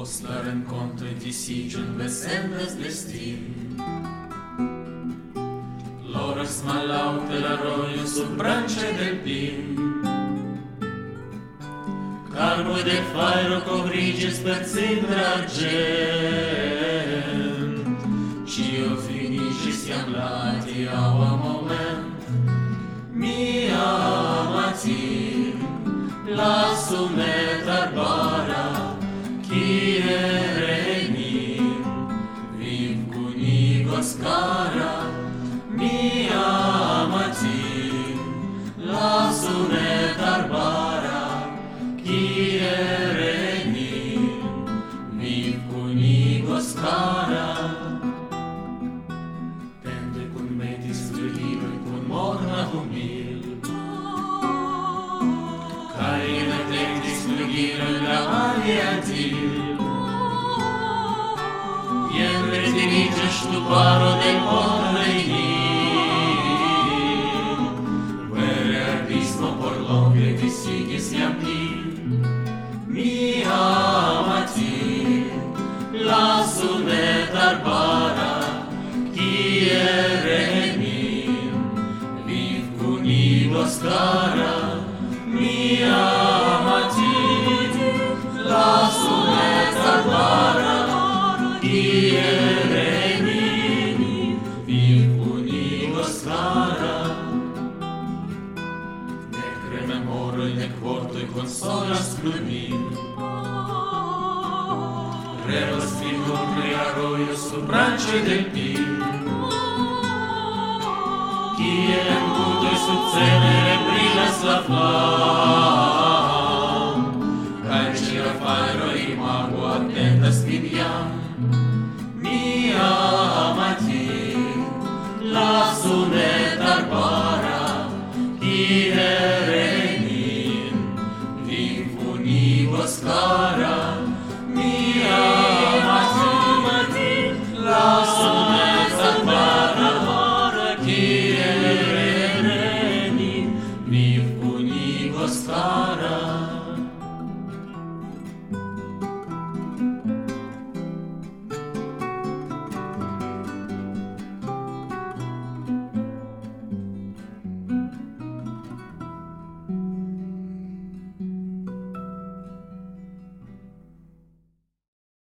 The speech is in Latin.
Post la renconto e visigion vesendas destin Loras malaute la roio sub branche del pin Carmoi de fairo covrigis per cindra argent Cio finicis iam lati un moment. Mia amatin, lasu me tarbara, Dios cara mi amati la sune tarbara kie regni mi cunigos cara tende cun metis brililo cun morna humil. Cae in attentis flugiro la alia til річечну пару день погребів, Бере пісно порлом, глядисі і слямки. consolas plumim. Relas tricolore arroio su branche del pin. Chi è muto e su cenere brilla omne Barbara, tie renin, vincu nivos cara,